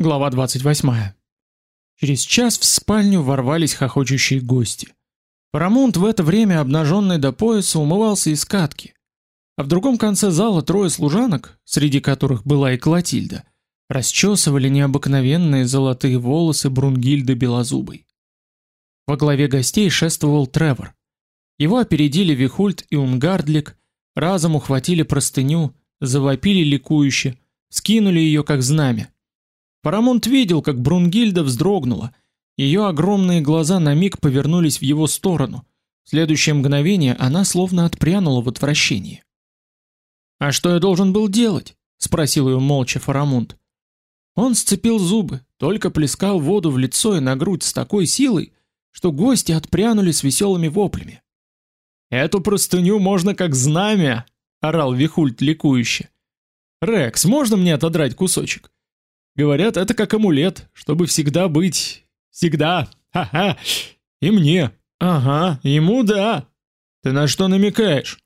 Глава 28. Через час в спальню ворвались хохочущие гости. Парамонт в это время обнаженный до пояса умывался из катки. А в другом конце зала трое служанок, среди которых была и Клотильда, расчесывали необыкновенные золотые волосы Брунгильды Белозубой. Во главе гостей шествовал Тревор. Его опередили Вихульт и Унгардлик, разом ухватили простыню, завопили ликующе, скинули ее как знамя. Парамонт видел, как Брунгильда вздрогнула. Ее огромные глаза на миг повернулись в его сторону. В следующее мгновение она словно отпрянула в отвращении. "А что я должен был делать?" спросил ее молча Фарамунд. Он сцепил зубы, только плескал воду в лицо и на грудь с такой силой, что гости отпрянули с веселыми воплями. "Эту простыню можно как знамя", орал Вихульт ликующе. "Рекс, можно мне отодрать кусочек?" Говорят, это как амулет, чтобы всегда быть. Всегда. Ха-ха. И мне. Ага, ему да. Ты на что намекаешь?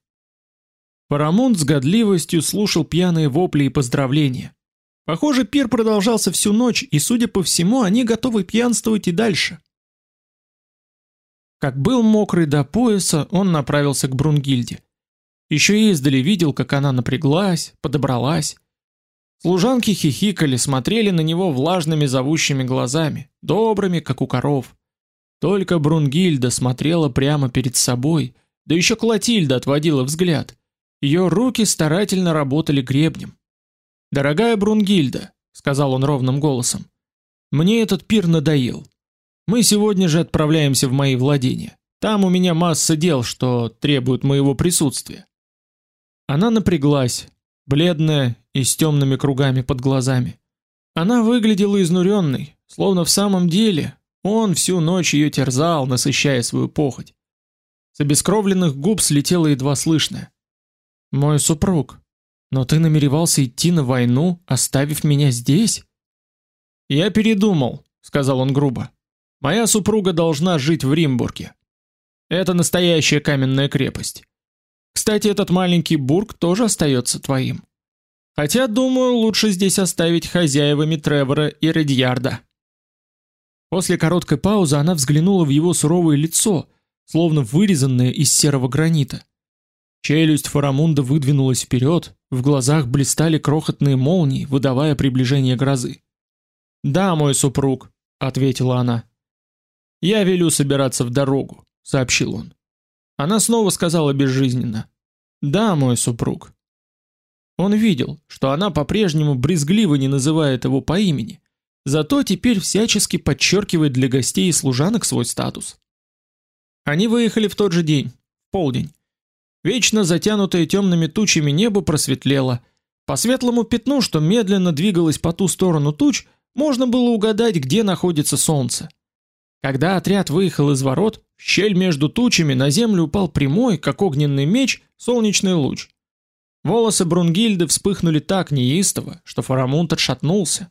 Парамонт с годливостью слушал пьяные вопли и поздравления. Похоже, пир продолжался всю ночь, и, судя по всему, они готовы пьянствовать и дальше. Как был мокрый до пояса, он направился к Брунгильде. Еще издали видел, как она напряглась, подобралась. Служанки хихикали, смотрели на него влажными зовущими глазами, добрыми, как у коров. Только Брунгильда смотрела прямо перед собой, да еще Клотильда отводила взгляд. Ее руки старательно работали гребнем. "Дорогая Брунгильда", сказал он ровным голосом. "Мне этот пир надоел. Мы сегодня же отправляемся в мои владения. Там у меня масса дел, что требуют моего присутствия". Она напряглась, бледная и с темными кругами под глазами. Она выглядела изнуренной, словно в самом деле он всю ночь ее терзал, насыщая свою похоть. С обескровленных губ слетело едва слышное: "Мой супруг, но ты намеревался идти на войну, оставив меня здесь?" "Я передумал", сказал он грубо. "Моя супруга должна жить в Римбурге. Это настоящая каменная крепость. Кстати, этот маленький бург тоже остается твоим. Хотя, думаю, лучше здесь оставить хозяевами Тревора и Редьярда. После короткой паузы она взглянула в его суровое лицо, словно вырезанное из серого гранита. Челюсть Фарамунда выдвинулась вперед, в глазах блистали крохотные молнии, выдавая приближение грозы. "Да, мой супруг", ответила она. "Я велю собираться в дорогу", сообщил он. Она снова сказала безжизненно: "Да, мой супруг". Он видел, что она по-прежнему брезгливо не называет его по имени, зато теперь всячески подчеркивает для гостей и служанок свой статус. Они выехали в тот же день, полдень. Вечно затянутое темными тучами небо просветлело. По светлому пятну, что медленно двигалось по ту сторону туч, можно было угадать, где находится солнце. Когда отряд выехал из ворот, в щель между тучами на землю упал прямой, как огненный меч, солнечный луч. Волосы Брунгильды вспыхнули так неистово, что Фарамунд отшатнулся.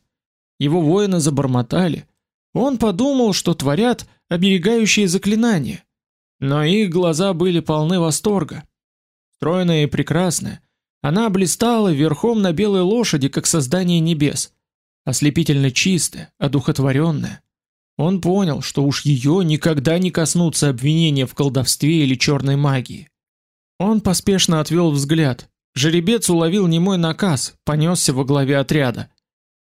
Его воины забормотали. Он подумал, что творят оберегающие заклинания. Но их глаза были полны восторга. Стройная и прекрасная, она блистала верхом на белой лошади, как создание небес, ослепительно чистая, одухотворенная. Он понял, что уж ее никогда не коснутся обвинения в колдовстве или черной магии. Он поспешно отвел взгляд, Жеребец уловил немой наказ, понесся во главе отряда.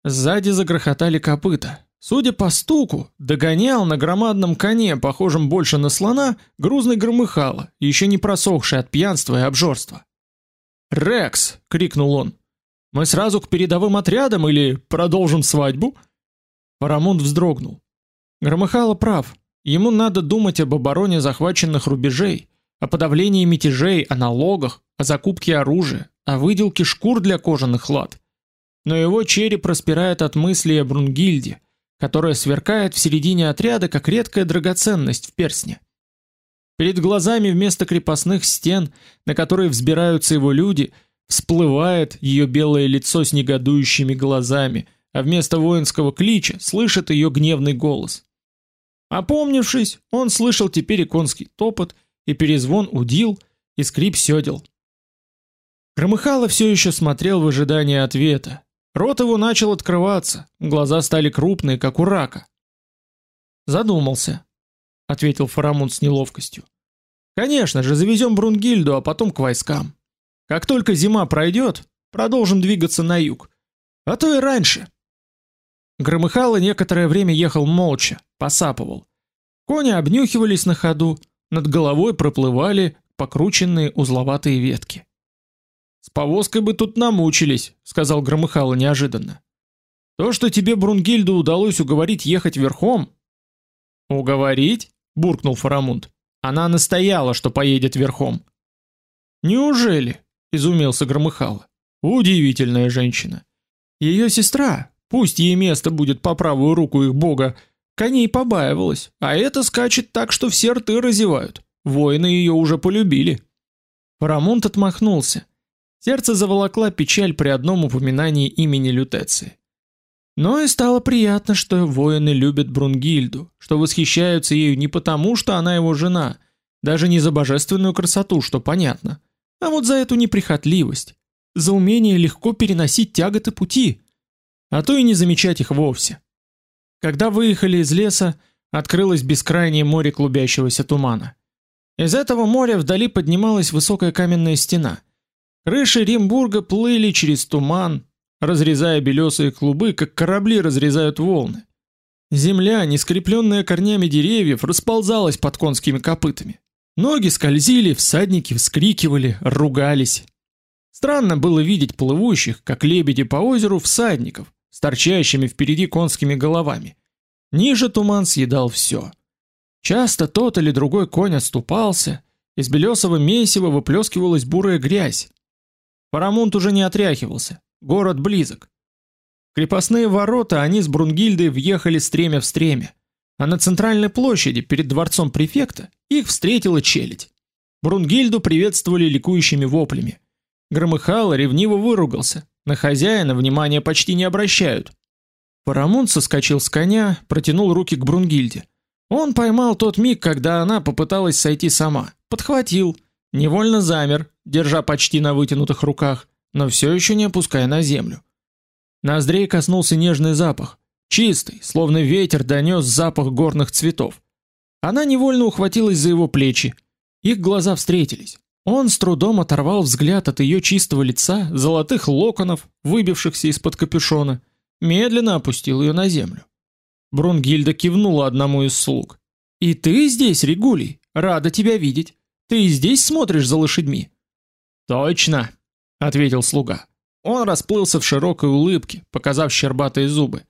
Сзади загрохотали копыта. Судя по стуку, догонял на громадном коне, похожем больше на слона, грузный громыхало, еще не просохший от пьянства и обжорства. "Рекс!" крикнул он. "Мы сразу к передовым отрядам или продолжим свадьбу?" Парамонт вздрогнул. Громыхало прав. Ему надо думать об обороне захваченных рубежей, о подавлении мятежей, о налогах, о закупке оружия, о выделке шкур для кожаных лад. Но его череп распирает от мысли о Брунгильде, которая сверкает в середине отряда как редкая драгоценность в перстне. Перед глазами вместо крепостных стен, на которые взбираются его люди, всплывает ее белое лицо с негодующими глазами, а вместо воинского клича слышит ее гневный голос. Опомнившись, он слышал теперь и конский топот, и перезвон удил, и скрип сёдел. Громыхало все еще смотрел в ожидании ответа. Рот его начал открываться, глаза стали крупные, как у рака. Задумался, ответил Фарамунд с неловкостью. Конечно же, завезем Брунгильду, а потом к войскам. Как только зима пройдет, продолжим двигаться на юг. А то и раньше. Громыхало некоторое время ехал молча, посапывал. Кони обнюхивались на ходу, над головой проплывали покрученные узловатые ветки. С повозкой бы тут намучились, сказал Громыхало неожиданно. То, что тебе Брунгильду удалось уговорить ехать верхом, уговорить, буркнул Фарамунд. Она настояла, что поедет верхом. Неужели? изумился Громыхало. Удивительная женщина. Ее сестра, пусть ей место будет по правую руку их бога, коней побаивалась, а это скачет так, что все рты разевают. Воины ее уже полюбили. Фарамунд отмахнулся. Сердце заволокла печаль при одном упоминании имени Лютеции. Но и стало приятно, что воины любят Брунгильду, что восхищаются ею не потому, что она его жена, даже не за божественную красоту, что понятно, а вот за эту неприхотливость, за умение легко переносить тяготы пути, а то и не замечать их вовсе. Когда выехали из леса, открылось бескрайнее море клубящегося тумана. Из этого моря вдали поднималась высокая каменная стена. Крыши Римбурга плыли через туман, разрезая белесые клубы, как корабли разрезают волны. Земля, не скрепленная корнями деревьев, расползалась под конскими копытами. Ноги скользили, всадники вскрикивали, ругались. Странно было видеть плывущих, как лебеди по озеру, всадников, с торчащими впереди конскими головами. Ниже туман съедал все. Часто тот или другой конь оступался, из белесого месива выплескивалась бурая грязь. Парамонт уже не отряхивался. Город близок. Крепостные ворота они с Брунгильдой въехали стремя в стремя, а на центральной площади перед дворцом префекта их встретила челядь. Брунгильду приветствовали ликующими воплями. Громыхало ревниво выругался. На хозяина внимания почти не обращают. Парамонт соскочил с коня, протянул руки к Брунгильде. Он поймал тот миг, когда она попыталась сойти сама. Подхватил, невольно замер, держа почти на вытянутых руках, но все еще не опуская на землю. Ноздрей коснулся нежный запах, чистый, словно ветер донес запах горных цветов. Она невольно ухватилась за его плечи. Их глаза встретились. Он с трудом оторвал взгляд от ее чистого лица, золотых локонов, выбившихся из-под капюшона, медленно опустил ее на землю. Брунгильда кивнула одному из слуг. "И ты здесь, Регулий? Рада тебя видеть. Ты и здесь смотришь за лошадьми?" Точно, ответил слуга. Он расплылся в широкой улыбке, показав щербатые зубы.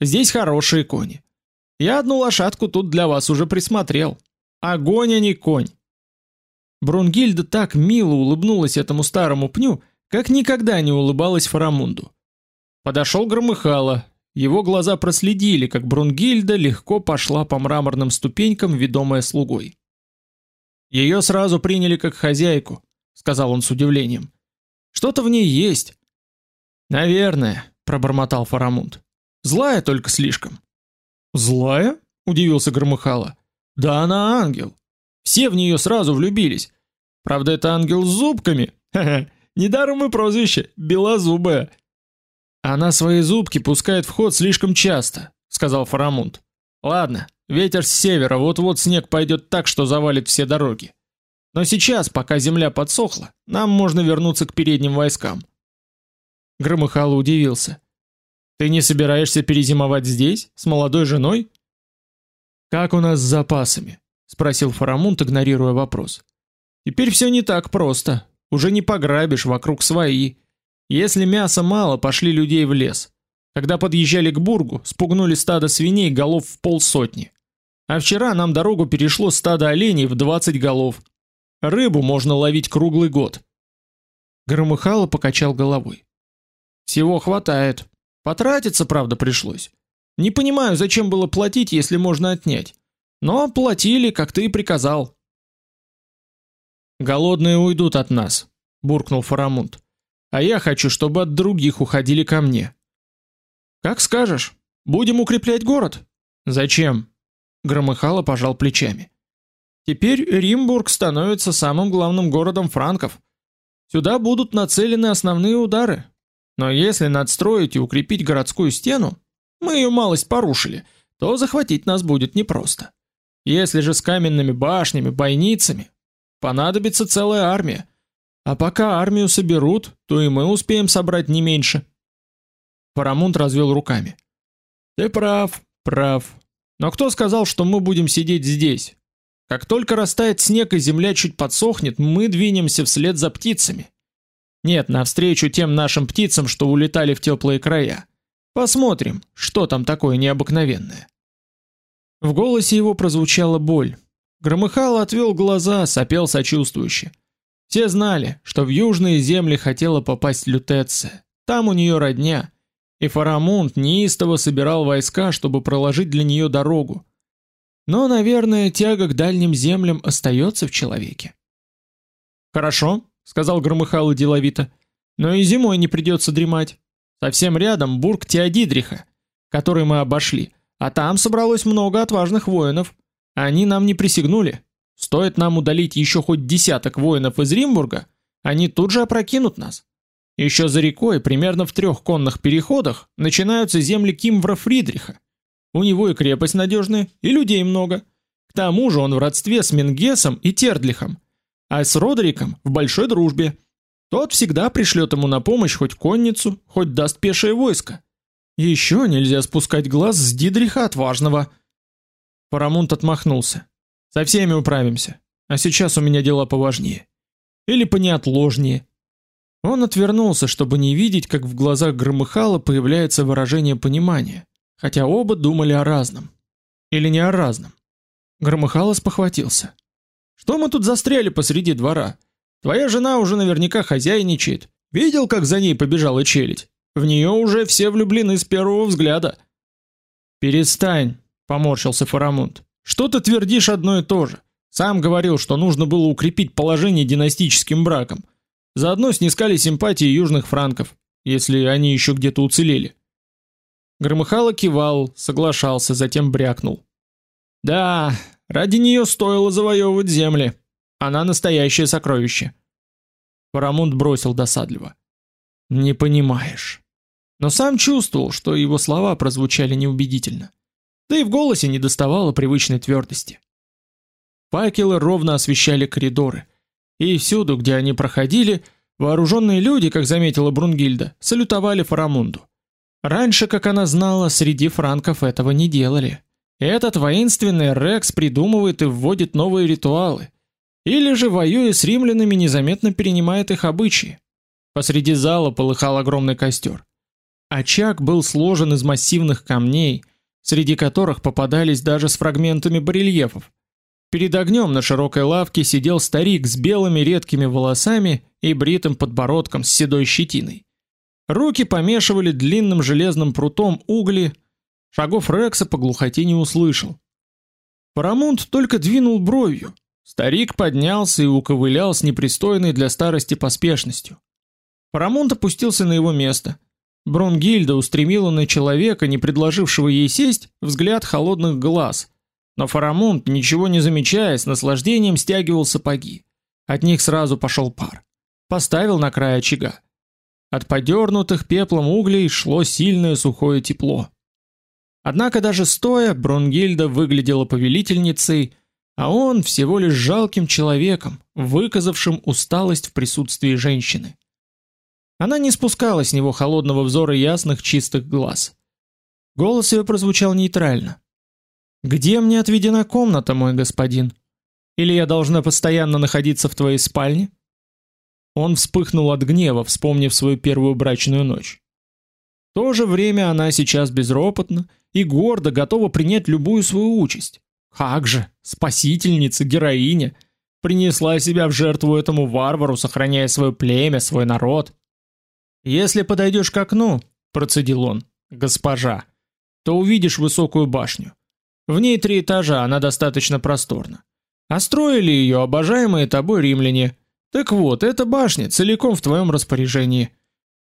Здесь хорошие кони. Я одну лошадку тут для вас уже присмотрел. Огонь, а не конь. Брунгильда так мило улыбнулась этому старому пню, как никогда не улыбалась Фарамунду. Подошел Громыхало. Его глаза проследили, как Брунгильда легко пошла по мраморным ступенькам, ведомая слугой. Ее сразу приняли как хозяйку, сказал он с удивлением. Что-то в ней есть. Наверное, пробормотал Фарамунд. Злая только слишком. Злая? удивился Громыхало. Да она ангел. Все в нее сразу влюбились. Правда, это ангел с зубками. Ха-ха. Недаром и прозвище белозубая. Она свои зубки пускает в ход слишком часто, сказал Фарамунд. Ладно, ветер с севера, вот-вот снег пойдет так, что завалит все дороги. Но сейчас, пока земля подсохла, нам можно вернуться к передним войскам. Громыхало удивился. Ты не собираешься перезимовать здесь с молодой женой? Как у нас с запасами? спросил Фарамунд, игнорируя вопрос. Теперь все не так просто. Уже не пограбишь, вокруг свои. Если мяса мало, пошли людей в лес. Когда подъезжали к бургу, спугнули стадо свиней голов в полсотни. А вчера нам дорогу перешло стадо оленей в 20 голов. Рыбу можно ловить круглый год. Громыхало покачал головой. Всего хватает. Потратиться, правда, пришлось. Не понимаю, зачем было платить, если можно отнять. Но платили, как ты и приказал. Голодные уйдут от нас, буркнул Фарамунд. А я хочу, чтобы от других уходили ко мне. Как скажешь. Будем укреплять город. Зачем? Громыхало пожал плечами. Теперь Римбург становится самым главным городом франков. Сюда будут нацелены основные удары. Но если надстроить и укрепить городскую стену, мы ее малость порушили, то захватить нас будет непросто. Если же с каменными башнями, бойницами, понадобится целая армия. А пока армию соберут, то и мы успеем собрать не меньше. Парамунт развел руками. Ты прав, прав. Но кто сказал, что мы будем сидеть здесь? Как только растает снег и земля чуть подсохнет, мы двинемся вслед за птицами. Нет, навстречу тем нашим птицам, что улетали в теплые края. Посмотрим, что там такое необыкновенное. В голосе его прозвучала боль. Громыхало отвел глаза, сопел сочувствующе. Все знали, что в южные земли хотела попасть Лютеция. Там у нее родня. И Фарамунд неистово собирал войска, чтобы проложить для нее дорогу. Но, наверное, тяга к дальним землям остается в человеке. Хорошо, сказал Громыхало деловито. Но и зимой не придется дремать. Совсем рядом бург Теодидриха, который мы обошли, а там собралось много отважных воинов. Они нам не присягнули. Стоит нам удалить еще хоть десяток воинов из Римбурга, они тут же опрокинут нас. Еще за рекой, примерно в трех конных переходах, начинаются земли Кимвра Фридриха. У него и крепость надежная, и людей много. К тому же он в родстве с Менгесом и Тердлихом а с Родериком в большой дружбе. Тот всегда пришлет ему на помощь хоть конницу, хоть даст пешее войско. Еще нельзя спускать глаз с Дидриха отважного. Парамунт отмахнулся. Со всеми управимся. А сейчас у меня дела поважнее. Или понеотложнее. Он отвернулся, чтобы не видеть, как в глазах Громыхала появляется выражение понимания, хотя оба думали о разном. Или не о разном. Громыхало спохватился. Что мы тут застряли посреди двора? Твоя жена уже наверняка хозяйничает. Видел, как за ней побежала челядь? В нее уже все влюблены с первого взгляда. Перестань, поморщился Фарамунд. Что ты твердишь одно и то же? Сам говорил, что нужно было укрепить положение династическим браком. Заодно снискали симпатии южных франков, если они еще где-то уцелели. Громыхало кивал, соглашался, затем брякнул: "Да, Ради нее стоило завоевывать земли. Она настоящее сокровище. Парамунд бросил досадливо: "Не понимаешь". Но сам чувствовал, что его слова прозвучали неубедительно. Да и в голосе недоставало привычной твердости. Факелы ровно освещали коридоры, и всюду, где они проходили, вооруженные люди, как заметила Брунгильда, салютовали Фарамунду. Раньше, как она знала, среди франков этого не делали. Этот воинственный Рекс придумывает и вводит новые ритуалы, или же воюя с римлянами незаметно перенимает их обычаи. Посреди зала полыхал огромный костер. Очаг был сложен из массивных камней, среди которых попадались даже с фрагментами барельефов. Перед огнем на широкой лавке сидел старик с белыми редкими волосами и бритым подбородком с седой щетиной. Руки помешивали длинным железным прутом угли, Шагов Рекса по глухоте не услышал. Парамонт только двинул бровью. Старик поднялся и уковылял с непристойной для старости поспешностью. Парамонт опустился на его место. Бронгильда устремила на человека, не предложившего ей сесть, взгляд холодных глаз. Но Фарамунд, ничего не замечая, с наслаждением стягивал сапоги. От них сразу пошел пар. Поставил на край очага. От подернутых пеплом углей шло сильное сухое тепло. Однако даже стоя Брунгильда выглядела повелительницей, а он всего лишь жалким человеком, выказавшим усталость в присутствии женщины. Она не спускала с него холодного взора ясных чистых глаз. Голос ее прозвучал нейтрально. Где мне отведена комната, мой господин? Или я должна постоянно находиться в твоей спальне? Он вспыхнул от гнева, вспомнив свою первую брачную ночь. В то же время она сейчас безропотно и гордо готова принять любую свою участь. Как же, спасительница, героиня, принесла себя в жертву этому варвару, сохраняя свое племя, свой народ. Если подойдешь к окну, процедил он, госпожа, то увидишь высокую башню. В ней три этажа, она достаточно просторна. А строили ее обожаемые тобой римляне. Так вот, эта башня целиком в твоем распоряжении.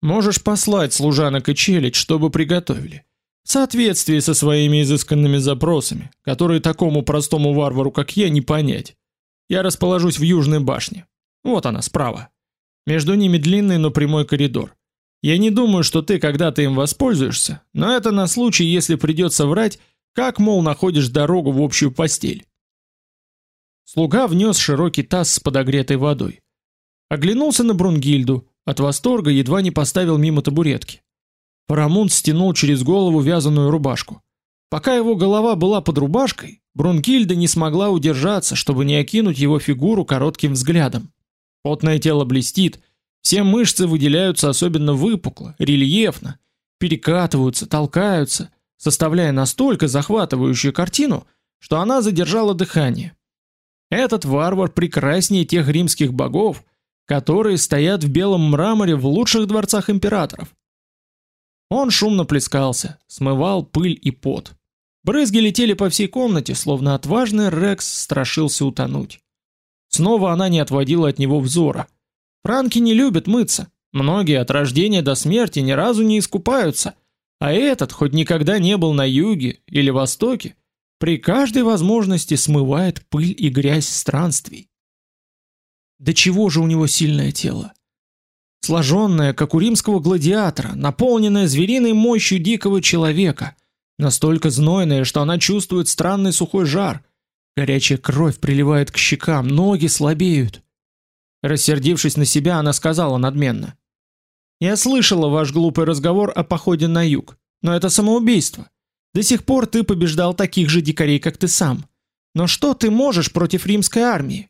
Можешь послать служанок и челядь, чтобы приготовили в соответствии со своими изысканными запросами, которые такому простому варвару, как я, не понять. Я расположусь в южной башне. Вот она справа. Между ними длинный, но прямой коридор. Я не думаю, что ты когда-то им воспользуешься, но это на случай, если придется врать, как мол находишь дорогу в общую постель. Слуга внес широкий таз с подогретой водой. Оглянулся на Брунгильду, от восторга едва не поставил мимо табуретки. Парамунд стянул через голову вязаную рубашку. Пока его голова была под рубашкой, Брунгильда не смогла удержаться, чтобы не окинуть его фигуру коротким взглядом. Потное тело блестит, все мышцы выделяются особенно выпукло, рельефно, перекатываются, толкаются, составляя настолько захватывающую картину, что она задержала дыхание. Этот варвар прекраснее тех римских богов, которые стоят в белом мраморе в лучших дворцах императоров. Он шумно плескался, смывал пыль и пот. Брызги летели по всей комнате, словно отважный Рекс страшился утонуть. Снова она не отводила от него взора. Франки не любят мыться. Многие от рождения до смерти ни разу не искупаются, а этот, хоть никогда не был на юге или востоке, при каждой возможности смывает пыль и грязь странствий. Да чего же у него сильное тело? Сложенное, как у римского гладиатора, наполненное звериной мощью дикого человека, настолько знойное, что она чувствует странный сухой жар. Горячая кровь приливает к щекам, ноги слабеют. Рассердившись на себя, она сказала надменно: "Я слышала ваш глупый разговор о походе на юг, но это самоубийство. До сих пор ты побеждал таких же дикарей, как ты сам. Но что ты можешь против римской армии?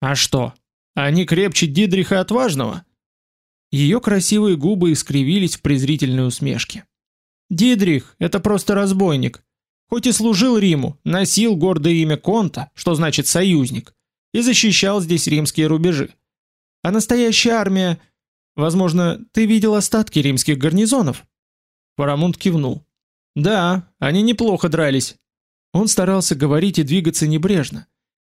А что? Они крепче Дидриха отважного? Ее красивые губы искривились в презрительной усмешке. Дидрих это просто разбойник. Хоть и служил Риму, носил гордое имя конта, что значит союзник, и защищал здесь римские рубежи. А настоящая армия, возможно, ты видел остатки римских гарнизонов? Парамунд кивнул. Да, они неплохо дрались. Он старался говорить и двигаться небрежно,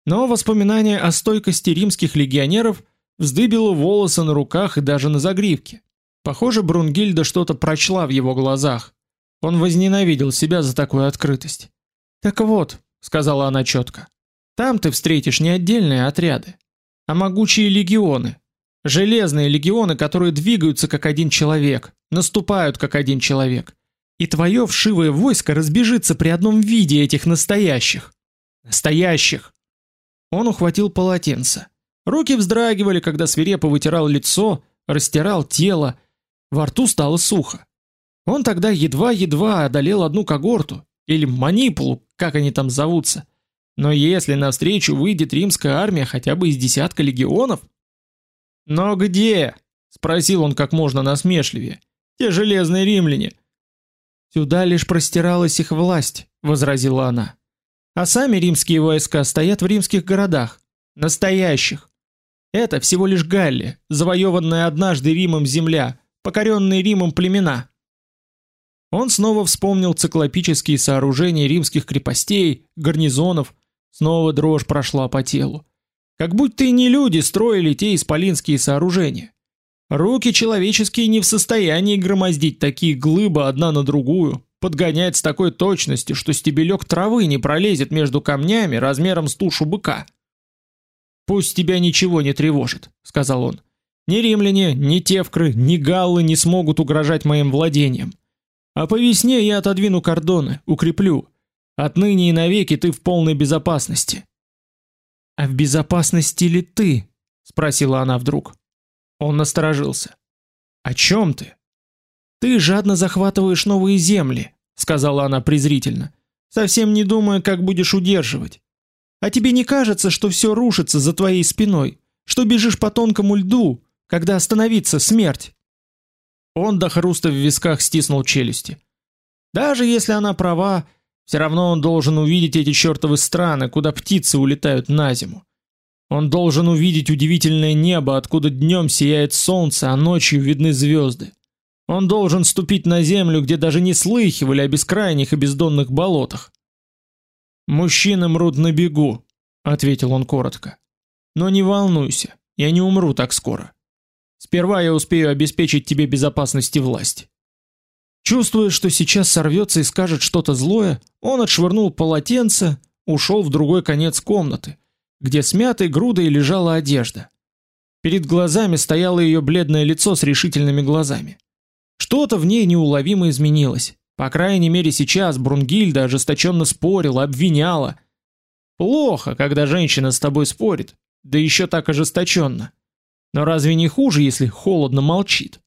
но воспоминание о стойкости римских легионеров вздыбило волосы на руках и даже на загривке. Похоже, Брунгильда что-то прочла в его глазах. Он возненавидел себя за такую открытость. Так вот, сказала она четко. Там ты встретишь не отдельные отряды, а могучие легионы. Железные легионы, которые двигаются как один человек, наступают как один человек и твое вшивое войско разбежится при одном виде этих настоящих. Настоящих. Он ухватил полотенце. Руки вздрагивали, когда свирепо вытирал лицо, растирал тело, во рту стало сухо. Он тогда едва-едва одолел одну когорту или манипулу, как они там зовутся. Но если навстречу выйдет римская армия хотя бы из десятка легионов, "Но где?" спросил он как можно насмешливее. "Те железные римляне, Сюда лишь простиралась их власть, возразила она. А сами римские войска стоят в римских городах, настоящих. Это всего лишь Галлия, завоеванная однажды Римом земля, покоренные Римом племена. Он снова вспомнил циклопические сооружения римских крепостей, гарнизонов, снова дрожь прошла по телу. Как будто и не люди строили те исполинские сооружения. Руки человеческие не в состоянии громоздить такие глыбы одна на другую, подгонять с такой точностью, что стебелек травы не пролезет между камнями размером с тушу быка. Пусть тебя ничего не тревожит, сказал он. Ни римляне, ни тевкры, ни галлы не смогут угрожать моим владениям. А по весне я отодвину кордоны, укреплю. Отныне и навеки ты в полной безопасности. А в безопасности ли ты? спросила она вдруг. Он насторожился. О чем ты? Ты жадно захватываешь новые земли, сказала она презрительно, совсем не думая, как будешь удерживать. А тебе не кажется, что все рушится за твоей спиной, что бежишь по тонкому льду, когда остановиться смерть? Он до хруста в висках стиснул челюсти. Даже если она права, все равно он должен увидеть эти чертовы страны, куда птицы улетают на зиму. Он должен увидеть удивительное небо, откуда днем сияет солнце, а ночью видны звезды. Он должен ступить на землю, где даже не слыхивали о бескрайних и бездонных болотах. Мужчины мрут на бегу, ответил он коротко. Но не волнуйся, я не умру так скоро. Сперва я успею обеспечить тебе безопасность и власть. Чувствуя, что сейчас сорвется и скажет что-то злое, он отшвырнул полотенце, ушел в другой конец комнаты где смятой грудой лежала одежда. Перед глазами стояло ее бледное лицо с решительными глазами. Что-то в ней неуловимо изменилось. По крайней мере, сейчас Брунгильда ожесточенно спорила, обвиняла. Плохо, когда женщина с тобой спорит, да еще так ожесточенно. Но разве не хуже, если холодно молчит?